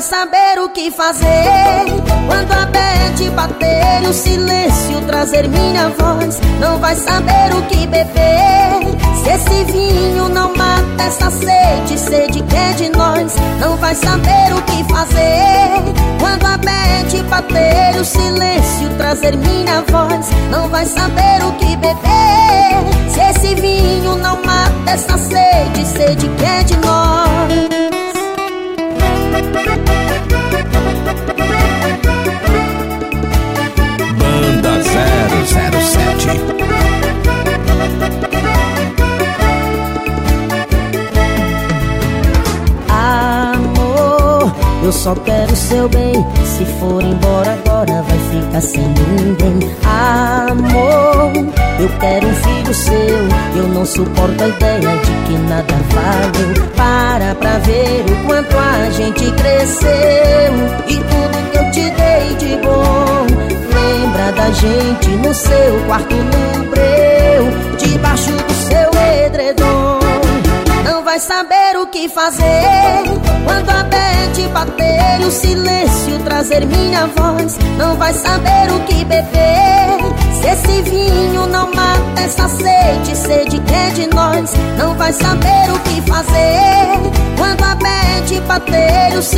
vai saber o que fazer quando a bete bater o silêncio trazer minha voz. Não vai saber o que beber se esse vinho não mata essa sede, sede que é de nós. Não vai saber o que fazer quando a bete bater o silêncio trazer minha voz. Não vai saber o que beber se esse vinho não mata eu só quero seu bem. Se for embora agora, vai ficar sem ninguém. Amor, eu quero um filho seu. Eu não suporto a ideia de que nada valeu. Para pra ver o quanto a gente cresceu. E tudo que eu te dei de bom. Lembra da gente no seu quarto no breu. Debaixo do seu edredom. Não vai saber o que fazer quando a bete o silêncio trazer minha voz. Não vai saber o que beber se esse vinho não mata essa sede, sede que é de nós. Não vai saber o que fazer quando a bete bater o silêncio